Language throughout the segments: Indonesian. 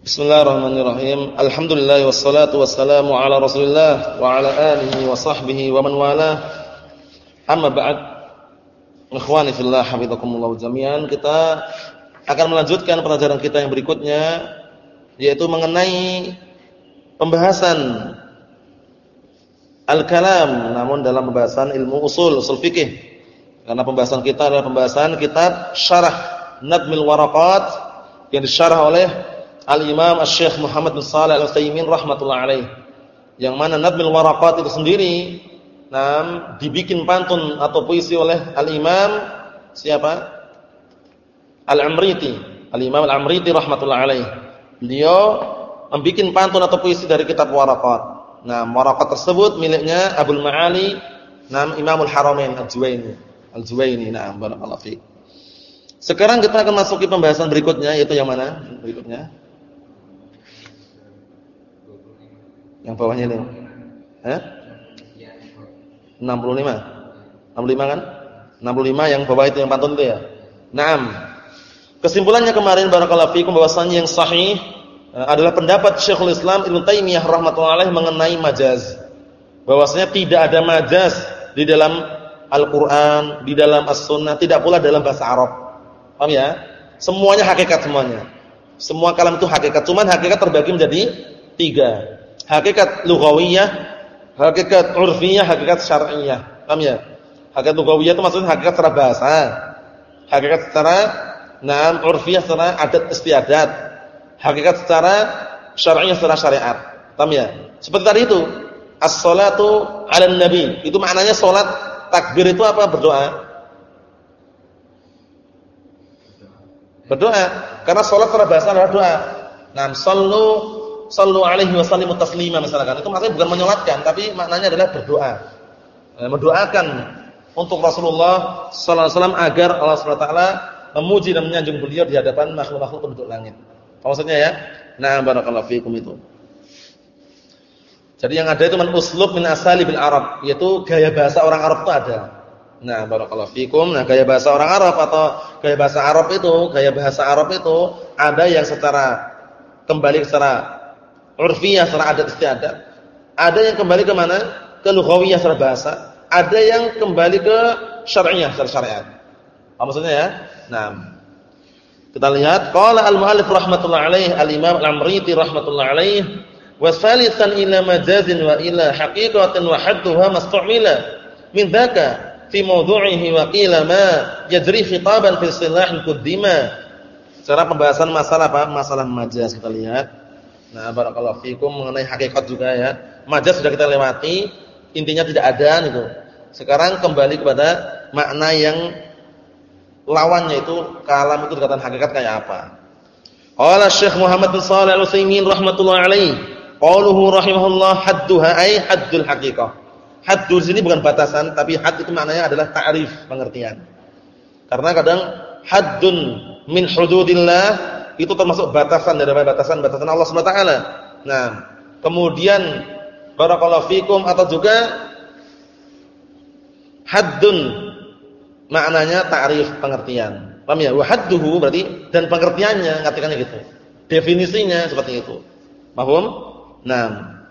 Bismillahirrahmanirrahim. Alhamdulillah wassalatu wassalamu ala Rasulillah wa ala alihi wa sahbihi wa man walah. Amma ba'd. Ikhwani fillah hafizakumullah jami'an. Kita akan melanjutkan pelajaran kita yang berikutnya yaitu mengenai pembahasan al-kalam namun dalam pembahasan ilmu usul usul fikih. Karena pembahasan kita adalah pembahasan kitab Syarah Nadmil Waraqat yang disyarah oleh Al-Imam Asy-Syaikh Muhammad bin Shalih Al-Utsaimin rahimatullah alaih. Yang mana Nadmil Waraqat itu sendiri nam dibikin pantun atau puisi oleh Al-Imam siapa? Al-Amriti. Al-Imam Al-Amriti rahimatullah alaih. Beliau membuat pantun atau puisi dari kitab Waraqat. Nah, Waraqat tersebut miliknya Abdul Ma'ali nam Imamul Haramain Al-Juwaini. Al-Juwaini. Nah, barakallahu fiik. Sekarang kita akan masuki pembahasan berikutnya yaitu yang mana? Berikutnya. Yang bawahnya ini. Eh? 65. 65 kan? 65 yang bawah itu yang pantun itu ya. Naam. Kesimpulannya kemarin barakallahu fikum bahwasanya yang sahih eh, adalah pendapat Syekhul Islam Ibnu Taimiyah rahimatullah alaih mengenai majaz. Bahwasanya tidak ada majaz di dalam Al-Qur'an, di dalam As-Sunnah, tidak pula dalam bahasa Arab. Paham ya? Semuanya hakikat semuanya. Semua kalam itu hakikat, cuman hakikat terbagi menjadi tiga hakikat lughawiyah, hakikat urfiyah, hakikat syar'iyyah. Paham ya? Hakikat lughawiyah itu maksudnya hakikat secara bahasa. Hakikat secara na'am urfiyah secara adat istiadat. Hakikat secara syar'iyyah secara syariat. Paham ya? Seperti tadi itu, as-salatu 'alan nabi. Itu maknanya salat takbir itu apa? Berdoa. Berdoa. Karena salat secara adalah doa. Nah, sallu sallu alaihi wa sallimu taslima misalkan. Itu maksudnya bukan menyolatkan tapi maknanya adalah berdoa. Eh, mendoakan untuk Rasulullah sallallahu alaihi wasallam agar Allah Subhanahu taala memuji dan menyanjung beliau di hadapan makhluk-makhluk penduduk langit. Maksudnya ya? Nah, barakallahu fiikum itu. Jadi yang ada itu man uslub min asali bil Arab, yaitu gaya bahasa orang Arab itu ada. Nah, barakallahu fiikum. Nah, gaya bahasa orang Arab atau gaya bahasa Arab itu, gaya bahasa Arab itu ada yang secara kembali secara urfiyah secara adat istiadat. Ada yang kembali ke mana? Ke lughawiyah secara bahasa. Ada yang kembali ke syar'iyyah secara syariat. Apa maksudnya ya? Nah, kita lihat qala al-muallif rahmatullah alaih al-imam al-amriti rahmatullah alaih wa ila majazin wa ila haqiqatin wa hadduha mastu'mila min dzaka fi mawdu'ihi wa qila ma yajri khitaban fi istilah al-qaddima. Cara pembahasan masalah apa? Masalah majaz kita lihat. Nah, barakallahu fikum mengenai hakikat juga ya. Majaz sudah kita lewati, intinya tidak ada itu. Sekarang kembali kepada makna yang lawannya itu kalam itu dikatakan hakikat kayak apa. Qala Syekh Muhammad bin Shalih Al-Utsaimin rahimatullah alaih, qauluhu rahimahullah hadduha ay haddul haqiqah. Haddu sini bukan batasan, tapi had itu maknanya adalah ta'rif, pengertian. Karena kadang haddun min hududillah itu termasuk batasan dari batasan-batasan Allah Subhanahu. Nah, kemudian barakallahu fikum atau juga haddun maknanya ta'rif pengertian. Paham ya? Wa berarti dan pengertiannya ngartikannya gitu. Definisinya seperti itu. Paham? Nah,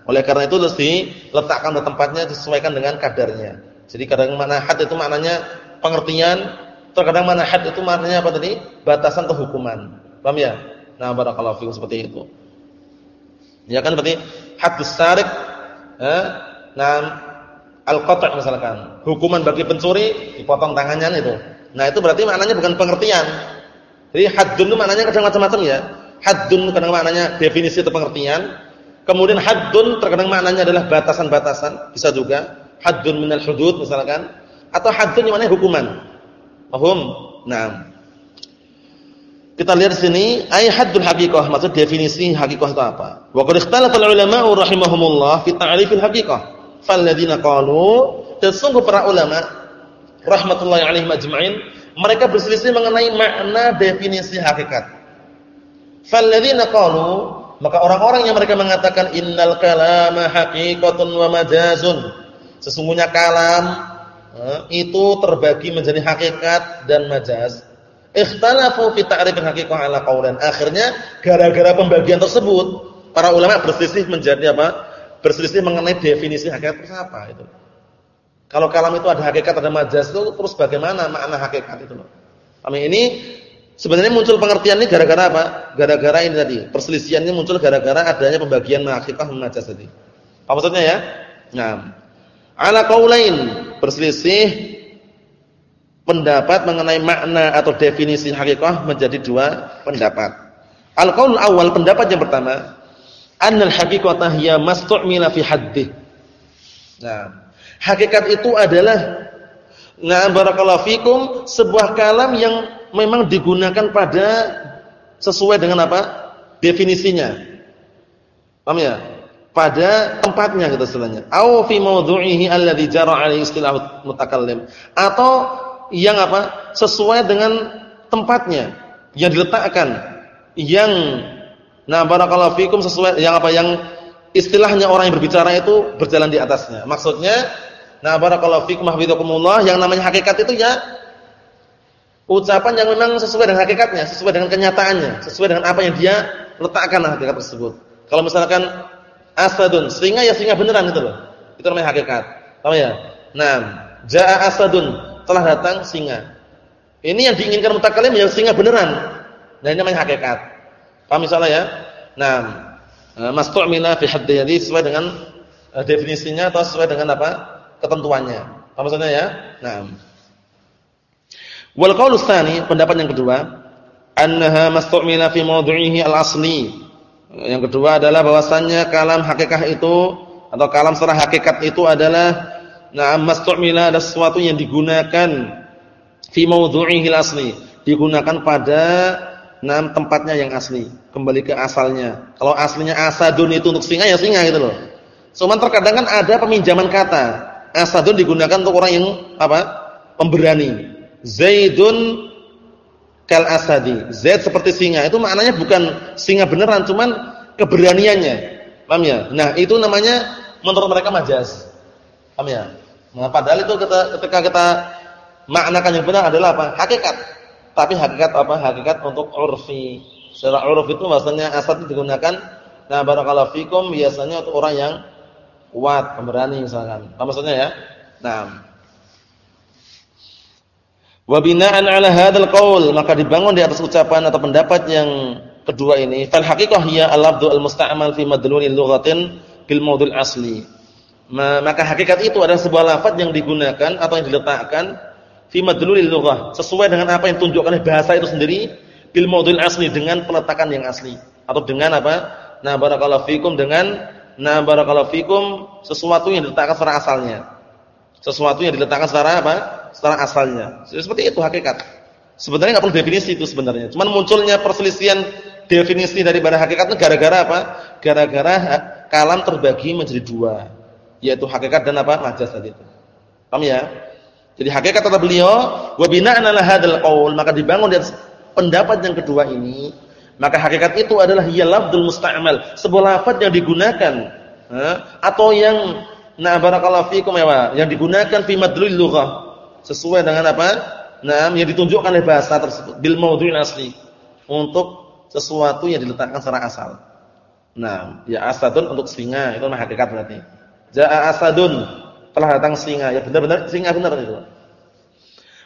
oleh karena itu mesti letakkan di tempatnya disesuaikan dengan kadarnya. Jadi kadang mana had itu maknanya pengertian, terkadang mana had itu maknanya apa tadi? Batasan atau hukuman. Paham ya? Nah, barakallahu fikum seperti itu. Ya kan berarti haddus sarik eh nah al-qata' misalkan. Hukuman bagi pencuri dipotong tangannya itu. Nah, itu berarti maknanya bukan pengertian. Jadi haddun itu maknanya kadang macam-macam ya. Haddun kadang maknanya definisi atau pengertian. Kemudian haddun terkadang maknanya adalah batasan-batasan, bisa juga haddun minal hudud misalkan atau haddun yang maknanya hukuman. Paham? Nah, kita lihat sini ay haddul haqiqah, maksud definisi haqiqah itu apa? Wa qad ikhtalafa rahimahumullah fi ta'rifil haqiqah. Falladzina qalu dan sungguh para ulama rahmatullahi alaihim ajma'in mereka berselisih mengenai makna definisi hakikat. Falladzina qalu maka orang-orang yang mereka mengatakan innal kalama haqiqatun wa majazun. Sesungguhnya kalam eh, itu terbagi menjadi hakikat dan majaz Ikhtalafu fi ta'rifil haqiqah ala qaulan. Akhirnya gara-gara pembagian tersebut, para ulama berselisih menjadi apa? Berselisih mengenai definisi hakikat itu apa itu. Kalau kalam itu ada hakikat ada majaz itu terus bagaimana makna hakikat itu loh. Kami ini sebenarnya muncul pengertian ini gara-gara apa? Gara-gara ini tadi. Perselisihan ini muncul gara-gara adanya pembagian hakikat majaz tadi. Apa maksudnya ya? Nah, ala qaulain berselisih pendapat mengenai makna atau definisi hakikah menjadi dua pendapat. Al-qaul awal pendapat yang pertama, annal haqiqata hiya mastu'mila fi haddih. Nah, hakikat itu adalah nah barakallahu fikum sebuah kalam yang memang digunakan pada sesuai dengan apa? definisinya. Paham ya? pada tempatnya gitu istilahnya. Au fi mawdhu'ihi alladhi jara 'alaihi istilah mutakallim. Atau yang apa? sesuai dengan tempatnya yang diletakkan yang nah barakallahu fikum sesuai yang apa yang istilahnya orang yang berbicara itu berjalan di atasnya. Maksudnya nah barakallahu fikum hafizakumullah yang namanya hakikat itu ya ucapan yang memang sesuai dengan hakikatnya, sesuai dengan kenyataannya, sesuai dengan apa yang dia letakkan hakikat tersebut. Kalau misalkan asadun, singa ya singa beneran itu loh. Itu namanya hakikat. Paham ya? Nah, jaa asadun, telah datang singa. Ini yang diinginkan mutakalim ya singa beneran. Nah, ini namanya hakikat. Paham misalnya ya? Nah, eh, mastu'mila fi jadi sesuai dengan uh, definisinya atau sesuai dengan apa? ketentuannya. Paham maksudnya ya? Nah. Wal qaulu pendapat yang kedua, annaha mastu'mila fi mawdu'ihi al-asli yang kedua adalah bahwasannya kalam hakikat itu atau kalam secara hakikat itu adalah na'am mastu'mila ada sesuatu yang digunakan fi mawdhu'ihil asli, digunakan pada na'am tempatnya yang asli, kembali ke asalnya. Kalau aslinya asadun itu untuk singa ya singa gitu loh. Cuman terkadang kan ada peminjaman kata. Asadun digunakan untuk orang yang apa? pemberani. Zaidun kal asadi. Zaid seperti singa. Itu maknanya bukan singa beneran, cuman keberaniannya. Paham ya? Nah, itu namanya menurut mereka majas. Paham ya? Nah, padahal itu kita, ketika kita maknakan yang benar adalah apa? Hakikat. Tapi hakikat apa? Hakikat untuk urfi. Secara uruf itu maksudnya asad digunakan nah barakallahu fikum biasanya untuk orang yang kuat, pemberani misalkan. Apa maksudnya ya? Nah, Wa bina'an 'ala hadzal qaul, maka dibangun di atas ucapan atau pendapat yang kedua ini, fal haqiqah hiya al-lafdhu al-musta'mal fi madlulil lughatin bil mawdul asli. Maka hakikat itu adalah sebuah lafaz yang digunakan atau yang diletakkan fi madlulil lughah, sesuai dengan apa yang ditunjukkan oleh bahasa itu sendiri bil mawdul asli dengan peletakan yang asli atau dengan apa? Nah barakallahu fikum dengan nah barakallahu fikum sesuatu yang diletakkan secara asalnya. Sesuatu yang diletakkan secara apa? secara asalnya. Seperti itu hakikat. Sebenarnya nggak perlu definisi itu sebenarnya. Cuman munculnya perselisihan definisi dari pada hakikat itu gara-gara apa? Gara-gara kalam terbagi menjadi dua, yaitu hakikat dan apa? majaz tadi itu. Paham ya? Jadi hakikat kata beliau, wa bina'an 'ala hadzal qaul, maka dibangun dari pendapat yang kedua ini, maka hakikat itu adalah hiya lafdzul musta'mal, sebuah lafaz yang digunakan atau yang na barakallahu fikum ya, yang digunakan fi madlul lughah sesuai dengan apa? Nah, yang ditunjukkan oleh bahasa tersebut bil asli untuk sesuatu yang diletakkan secara asal. Nah, ya asadun untuk singa itu mah hakikat berarti. Jaa asadun telah datang singa. Ya benar-benar singa benar itu.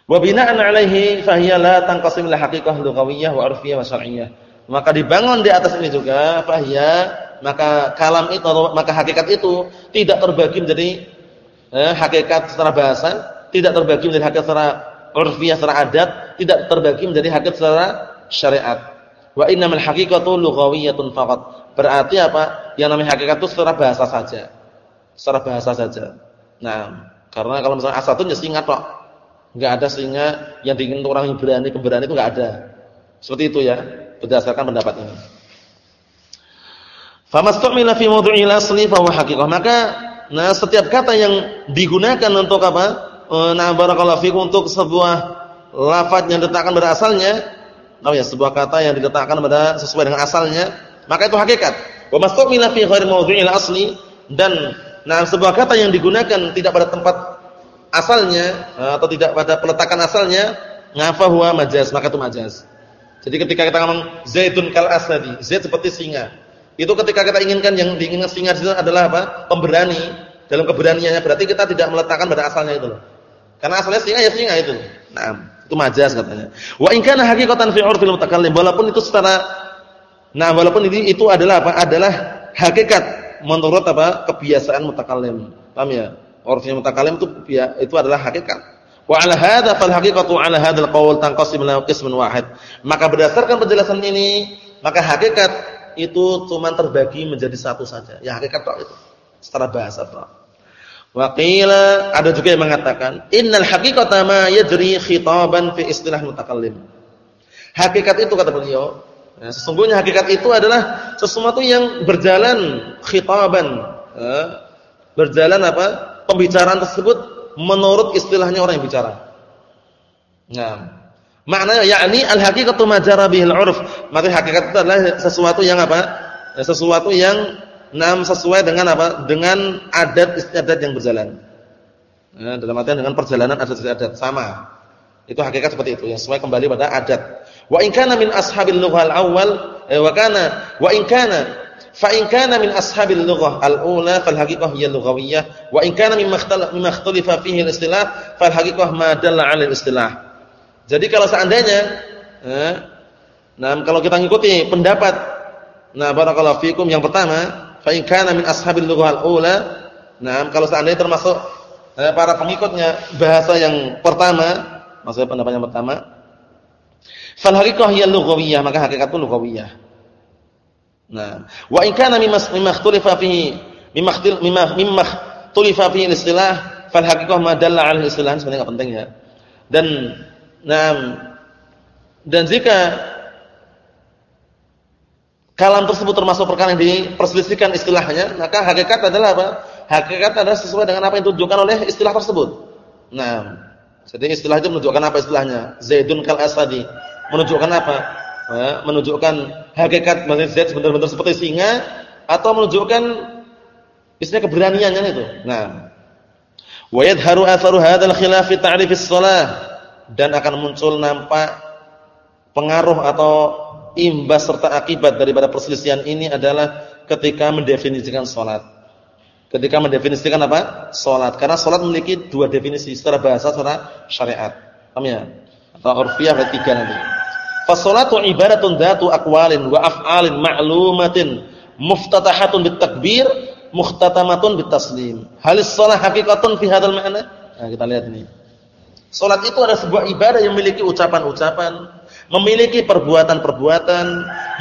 Wa bina'an 'alaihi fahiya la tanqasim la haqiqah lughawiyyah wa 'urfiyyah wa syar'iyyah. Maka dibangun di atas ini juga fahiya maka kalam itu maka hakikat itu tidak terbagi menjadi eh, hakikat secara bahasa tidak terbagi menjadi hakikat secara urfiyah secara adat, tidak terbagi menjadi hakikat secara syariat. Wa innamal haqiqatu lughawiyyatun faqat. Berarti apa? Yang namanya hakikat itu secara bahasa saja. Secara bahasa saja. Nah, karena kalau misalnya asatun ya singa tok. Enggak ada singa yang diingin orang yang berani, keberani itu enggak ada. Seperti itu ya, berdasarkan pendapat ini. Famastu'mila fi mawdu'il asli fa huwa. Maka nah setiap kata yang digunakan untuk apa? Eh, nah barakallahu fikum untuk sebuah lafaz yang diletakkan pada asalnya, oh ya, sebuah kata yang diletakkan pada sesuai dengan asalnya, maka itu hakikat. Wa mastumila fi ghairi mawdhi'il asli dan nah sebuah kata yang digunakan tidak pada tempat asalnya eh, atau tidak pada peletakan asalnya, ngafa huwa majaz, maka itu majaz. Jadi ketika kita ngomong Zaidun kal asadi, Zaid seperti singa. Itu ketika kita inginkan yang diinginkan singa itu adalah apa? Pemberani. Dalam keberaniannya berarti kita tidak meletakkan pada asalnya itu loh. Karena asalnya singa ya singa itu. Nah, itu majaz katanya. Wa in kana haqiqatan fi 'urfil mutakallim, walaupun itu secara nah walaupun ini itu adalah apa? Adalah hakikat menurut apa? kebiasaan mutakallim. Paham ya? Urfnya mutakallim itu itu adalah hakikat. Wa 'ala hadza fal haqiqatu 'ala hadzal qaul tanqasim ila qismin wahid. Maka berdasarkan penjelasan ini, maka hakikat itu cuma terbagi menjadi satu saja. Ya hakikat tok itu. Secara bahasa tok. Waqila ada juga yang mengatakan innal haqiqata ma yajri khitaban fi istilah mutakallim. Hakikat itu kata beliau, ya, sesungguhnya hakikat itu adalah sesuatu yang berjalan khitaban, ya, berjalan apa? Pembicaraan tersebut menurut istilahnya orang yang bicara. Nah, maknanya yakni al haqiqatu ma jara bihil 'urf. Maka hakikat itu adalah sesuatu yang apa? Ya, sesuatu yang Nam sesuai dengan apa? Dengan adat istiadat yang berjalan. Ya, dalam artian dengan perjalanan adat istiadat sama. Itu hakikat seperti itu yang sesuai kembali pada adat. Wa in kana min ashabil lughah al-awwal eh, wa kana wa in kana fa in kana min ashabil lughah al-ula fal haqiqah hiya lughawiyyah wa in kana mimma ikhtalafa fihi al-istilah fal haqiqah ma dalla al-istilah. Jadi kalau seandainya eh, nah kalau kita ngikuti pendapat nah barakallahu fikum yang pertama fa in kana min ashabil lughah al-ula nah kalau seandainya termasuk eh, para pengikutnya bahasa yang pertama maksudnya pendapat yang pertama fal haqiqah hiya lughawiyah maka hakikat itu lughawiyah nah wa in kana mimma ikhtalafa fihi mimma mimma ikhtalafa fihi istilah fal haqiqah ma dalla 'ala istilah sebenarnya enggak penting ya dan nah dan jika kalam tersebut termasuk perkara yang diperselisihkan istilahnya, maka hakikat adalah apa? Hakikat adalah sesuai dengan apa yang ditunjukkan oleh istilah tersebut. Nah, jadi istilah itu menunjukkan apa istilahnya? Zaidun kal asadi. Menunjukkan apa? Ya, menunjukkan hakikat maksudnya Zaid benar-benar seperti singa atau menunjukkan istilah keberaniannya itu. Nah, wa yadhharu atharu hadzal khilaf fi ta'rif dan akan muncul nampak pengaruh atau imbas serta akibat daripada perselisihan ini adalah ketika mendefinisikan sholat. Ketika mendefinisikan apa? Sholat. Karena sholat memiliki dua definisi secara bahasa, secara syariat. Paham ya? Urfiyah ada tiga nanti. Fasolatu ibaratun datu akwalin wa af'alin ma'lumatin muftatahatun bitakbir muhtatamatun bitaslim. Halis sholat hakikatun fi hadal ma'na? Nah, kita lihat ini. Sholat itu adalah sebuah ibadah yang memiliki ucapan-ucapan, memiliki perbuatan-perbuatan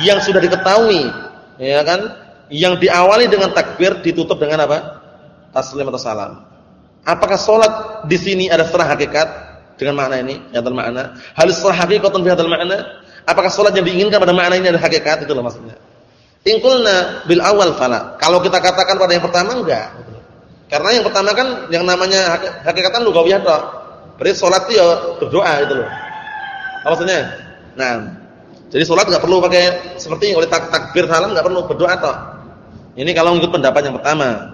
yang sudah diketahui, ya kan? Yang diawali dengan takbir ditutup dengan apa? Taslim atau salam. Apakah sholat di sini ada setelah hakikat dengan makna ini? Yang makna. Halis setelah hakikatun fi hadzal makna? Apakah sholat yang diinginkan pada makna ini ada hakikat itu loh maksudnya. Ingkulna bil awal fala. Kalau kita katakan pada yang pertama enggak. Karena yang pertama kan yang namanya hakikatan lugawiyah toh. Berarti sholat itu ya berdoa itu loh. Maksudnya? Nah, jadi sholat nggak perlu pakai seperti oleh tak takbir salam nggak perlu berdoa toh. Ini kalau ikut pendapat yang pertama.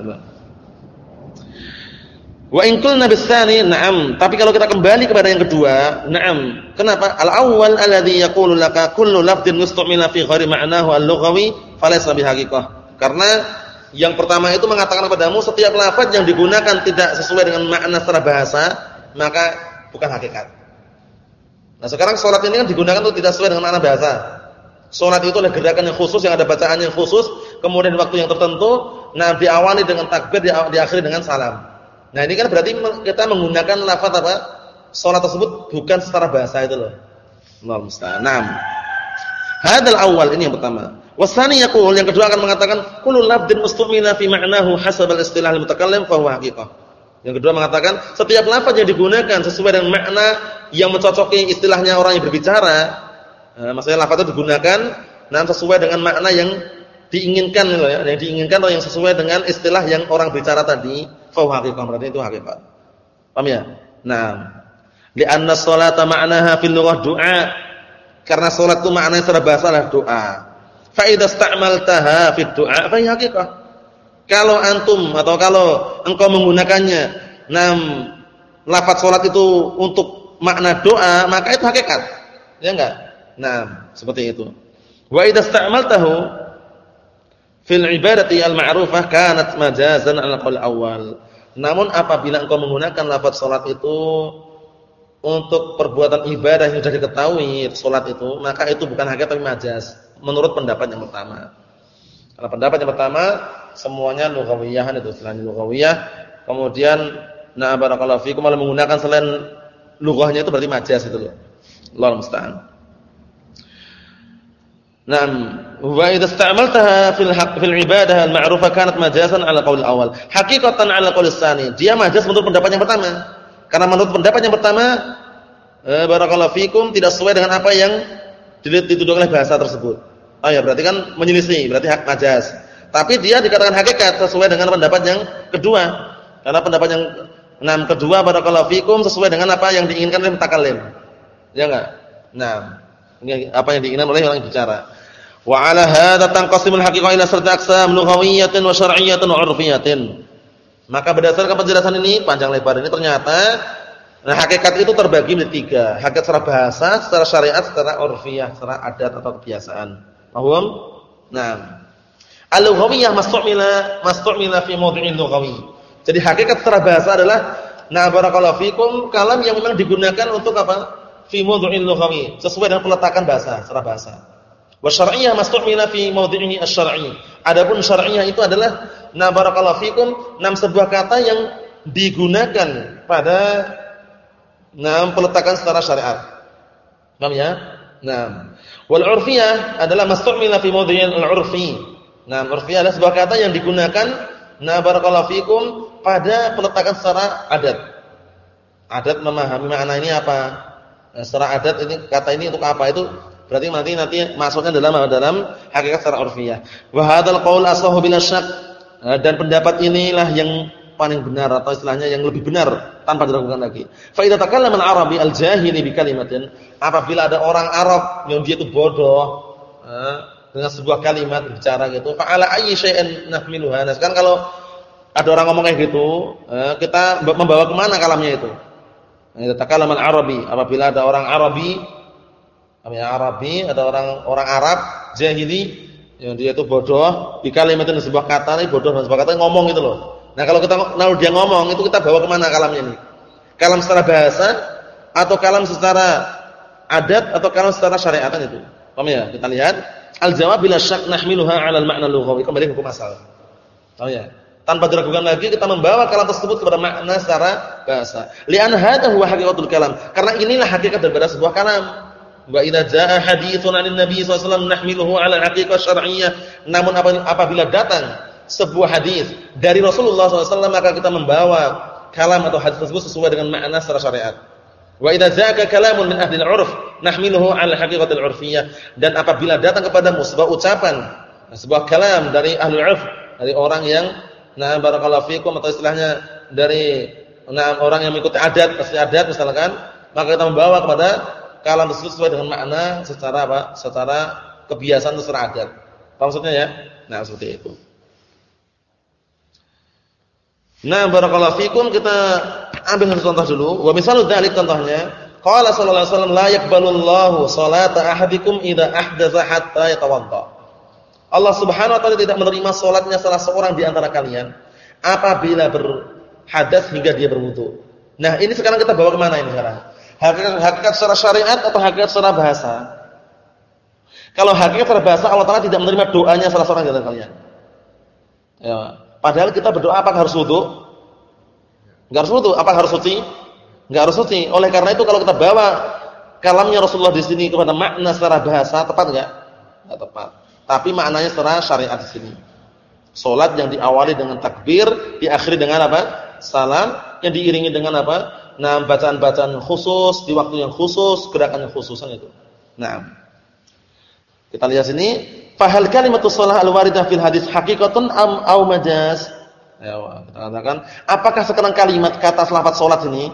Wa in qulna bisani na'am, tapi kalau kita kembali kepada yang kedua, na'am. Kenapa? Al-awwal alladhi yaqulu laka kullu lafdhin mustamila fi ghairi ma'nahu al-lughawi falaysa bihaqiqah. Karena yang pertama itu mengatakan kepadamu setiap lafaz yang digunakan tidak sesuai dengan makna secara bahasa, maka bukan hakikat. Nah sekarang sholat ini kan digunakan untuk tidak sesuai dengan makna bahasa. Sholat itu adalah gerakan yang khusus, yang ada bacaan yang khusus, kemudian waktu yang tertentu, nah diawali dengan takbir, diakhiri dengan salam. Nah ini kan berarti kita menggunakan lafaz apa? Sholat tersebut bukan secara bahasa itu loh. Allah musta'an. Hadal awal ini yang pertama. Wasani yaqul yang kedua akan mengatakan kullu lafdin mustumina fi ma'nahu hasab al-istilah al-mutakallim fa huwa haqiqah. Yang kedua mengatakan setiap lafaz yang digunakan sesuai dengan makna yang mencocoki istilahnya orang yang berbicara, nah, maksudnya lafaz itu digunakan nah sesuai dengan makna yang diinginkan ya, yang diinginkan atau yang sesuai dengan istilah yang orang bicara tadi, fa haqiqah berarti itu hakikat. Paham ya? Nah, li'anna sholata ma'naha fil lughah du'a. Karena salat itu maknanya secara bahasa adalah doa. Fa idza ista'maltaha fid du'a fa haqiqah. Kalau antum atau kalau engkau menggunakannya nam lafaz salat itu untuk makna doa, maka itu hakikat. Ya enggak? Nah, seperti itu. Wa idza ista'maltahu fil ibadati al-ma'rufah kanat majazan al-qaul awal. Namun apabila engkau menggunakan lafaz salat itu untuk perbuatan ibadah yang sudah diketahui salat itu, maka itu bukan hakikat tapi majaz menurut pendapat yang pertama. Karena pendapat yang pertama semuanya lughawiyah itu selain lughawiyah, kemudian nah barakallahu fikum kalau menggunakan selain lughahnya itu berarti majaz itu loh. Allah musta'an. Naam, wa idza ista'maltaha fil haqq fil ibadah al-ma'rufah kanat majazan 'ala qaul awal. Hakikatan 'ala qaul tsani. Dia majaz menurut pendapat yang pertama. Karena menurut pendapat yang pertama, eh, barakallahu fikum tidak sesuai dengan apa yang dituduhkan oleh bahasa tersebut. Oh ya, berarti kan menyelisih, berarti hak majaz. Tapi dia dikatakan hakikat sesuai dengan pendapat yang kedua. Karena pendapat yang enam kedua barakallahu fikum sesuai dengan apa yang diinginkan oleh mutakallim. Ya enggak? Nah, apa yang diinginkan oleh orang bicara. Wa 'ala hadza tanqasimul haqiqah ila sarta aqsam lughawiyyatin wa syar'iyyatin wa 'urfiyyatin. Maka berdasarkan penjelasan ini panjang lebar ini ternyata nah hakikat itu terbagi menjadi tiga, hakikat secara bahasa, secara syariat, secara urfiyah, secara adat atau kebiasaan. Paham? Nah, al-lughawiyah mastu'mila mastu'mila fi mawdhi'in lughawi. Jadi hakikat secara bahasa adalah na barakallahu fikum kalam yang memang digunakan untuk apa? Fi mawdhi'in lughawi, sesuai dengan peletakan bahasa, secara bahasa. Wa syar'iyyah mastu'mila fi mawdhi'ihi asy-syar'i. Adapun syar'iyyah itu adalah na barakallahu fikum enam sebuah kata yang digunakan pada enam peletakan secara syariat. Paham ya? Nah, wal 'urfiyah adalah mastu'mila fi mawdhi'il al-'urfi. Nah, 'urfiyah adalah sebuah kata yang digunakan na barakallahu fikum pada peletakan secara adat. Adat memahami makna ini apa? Secara adat ini kata ini untuk apa? Itu Berarti nanti nanti masuknya dalam dalam hakikat secara urfiyah. Wa hadzal qaul asahu bila syak. Eh, dan pendapat inilah yang paling benar atau istilahnya yang lebih benar tanpa diragukan lagi. Fa idza takallama al-arabi al-jahili bi kalimatin, apabila ada orang Arab yang dia itu bodoh eh, dengan sebuah kalimat bicara gitu, fa ala ayyi syai'in nahmiluha. Nah, sekarang kalau ada orang ngomong kayak gitu, eh, kita membawa ke mana kalamnya itu? Idza takallama al-arabi, apabila ada orang Arabi namanya Arabi, ada orang orang Arab jahili yang dia itu bodoh, di itu sebuah kata ini bodoh dan sebuah kata ngomong gitu loh. Nah, kalau kita kalau dia ngomong itu kita bawa ke mana kalamnya ini? Kalam secara bahasa atau kalam secara adat atau kalam secara syariatan itu. Paham ya? Kita lihat al-jawab bila syak nahmiluha 'ala al-ma'na lughawi. Kembali hukum asal. Paham ya? Tanpa diragukan lagi kita membawa kalam tersebut kepada makna secara bahasa. Li'an hadha huwa kalam. Karena inilah hakikat daripada sebuah kalam. Wa idza jaa haditsun 'anil nabi sallallahu alaihi wasallam nahmiluhu 'ala haqiqah syar'iyyah. Namun apabila datang sebuah hadis dari Rasulullah SAW maka kita membawa kalam atau hadis tersebut sesuai dengan makna secara syariat. Wa idza zaaka kalamun min ahli al-'urf nahmiluhu 'ala haqiqatil 'urfiyyah. Dan apabila datang kepadamu sebuah ucapan, sebuah kalam dari ahli al-'urf, dari orang yang nah barakallahu fikum atau istilahnya dari nah orang yang mengikuti adat, asli adat misalkan, maka kita membawa kepada kalam tersebut sesuai dengan makna secara apa? Secara kebiasaan atau secara adat. Maksudnya ya? Nah, seperti itu. Nah, barakallahu fikum kita ambil satu contoh dulu. Wa misalu dzalik contohnya, qala sallallahu alaihi wasallam la yaqbalullahu salata ahadikum idza ahdatsa hatta yatawadda. Allah Subhanahu wa taala tidak menerima salatnya salah seorang di antara kalian apabila berhadas hingga dia berwudu. Nah, ini sekarang kita bawa ke mana ini sekarang? Hakikat, hakikat secara syariat atau hakikat secara bahasa? Kalau hakikat secara bahasa Allah Taala tidak menerima doanya salah seorang dari kalian. Ya. Padahal kita berdoa apakah harus wudu? Enggak harus wudu, apakah harus suci? Enggak harus suci. Oleh karena itu kalau kita bawa kalamnya Rasulullah di sini kepada makna secara bahasa tepat enggak? Enggak tepat. Tapi maknanya secara syariat di sini. Salat yang diawali dengan takbir, diakhiri dengan apa? Salam yang diiringi dengan apa? Nah, bacaan-bacaan khusus di waktu yang khusus, gerakan yang khususan itu. Nah. Kita lihat sini, fahal kalimatus shalah al-waridah fil hadis haqiqatun am au majaz? Ya, kita katakan, apakah sekarang kalimat kata lafaz salat ini,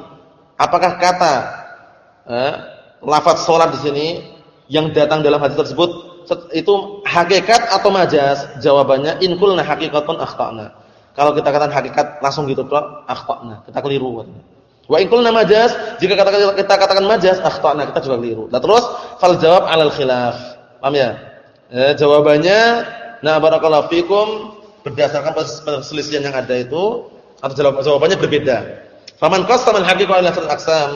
apakah kata eh, lafaz salat di sini yang datang dalam hadis tersebut itu hakikat atau majaz? Jawabannya in kulna haqiqatun akhtana. Kalau kita katakan hakikat langsung gitu, akhtana. Kita keliru. Wa in qulna majaz, jika kata kita katakan majaz, akhtana, kita juga keliru. Nah, terus fal jawab 'alal khilaf. Paham ya? ya jawabannya nah barakallahu fikum berdasarkan perselisihan yang ada itu atau jawabannya berbeda. Faman qasama al-haqiqah ila aqsam,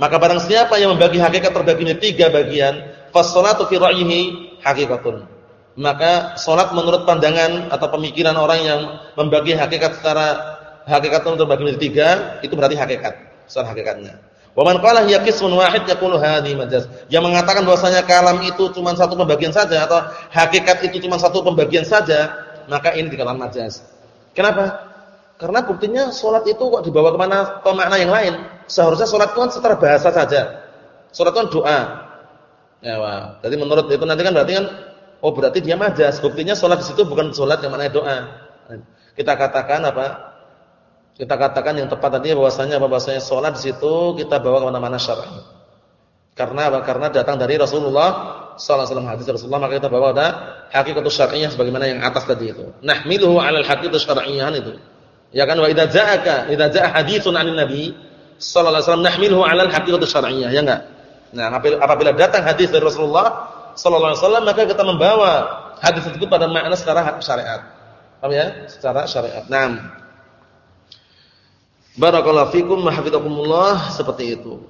maka barang siapa yang membagi hakikat terbagi menjadi tiga bagian, fas-salatu fi ra'yihi haqiqatun. Maka salat menurut pandangan atau pemikiran orang yang membagi hakikat secara hakikat terbagi menjadi tiga, itu berarti hakikat, secara hakikatnya. Wa man qala hiya qismun wahid yaqulu hadhi majaz. Yang mengatakan bahwasanya kalam itu cuma satu pembagian saja atau hakikat itu cuma satu pembagian saja, maka ini dikatakan majaz. Kenapa? Karena buktinya sholat itu kok dibawa ke mana ke makna yang lain. Seharusnya sholat itu kan secara bahasa saja. Sholat itu kan doa. Ya, wah. Jadi menurut itu nanti kan berarti kan, oh berarti dia majaz. Buktinya sholat di situ bukan sholat yang mana doa. Kita katakan apa? Kita katakan yang tepat tadi bahwasanya bahwasanya salat di situ kita bawa ke mana-mana syar'i. Karena apa? Karena datang dari Rasulullah sallallahu alaihi wasallam hadis Rasulullah maka kita bawa ada hakikatus syar'iyyah sebagaimana yang atas tadi itu. Nahmiluhu 'alal hakikatus syar'iyyah itu. Ya kan wa idza ja'aka idza ja'a haditsun 'anil nabi sallallahu alaihi wasallam nahmiluhu 'alal hakikatus syar'iyyah ya enggak? Nah, apabila datang hadis dari Rasulullah sallallahu alaihi wasallam maka kita membawa hadis tersebut pada makna secara syariat. Paham ya? Secara syariat. Naam. Barakallahu fikum wa hafizakumullah seperti itu.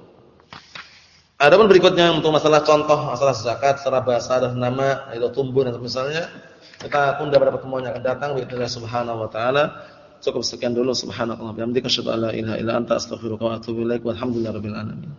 Adapun berikutnya untuk masalah contoh masalah zakat secara bahasa dan nama itu tumbuh dan misalnya kita tunda pada pertemuan yang akan datang bismillah subhanahu wa taala. Cukup sekian dulu subhanallahi wa bihamdika asyhadu an la ilaha illa anta astaghfiruka wa atubu ilaik walhamdulillahirabbil alamin.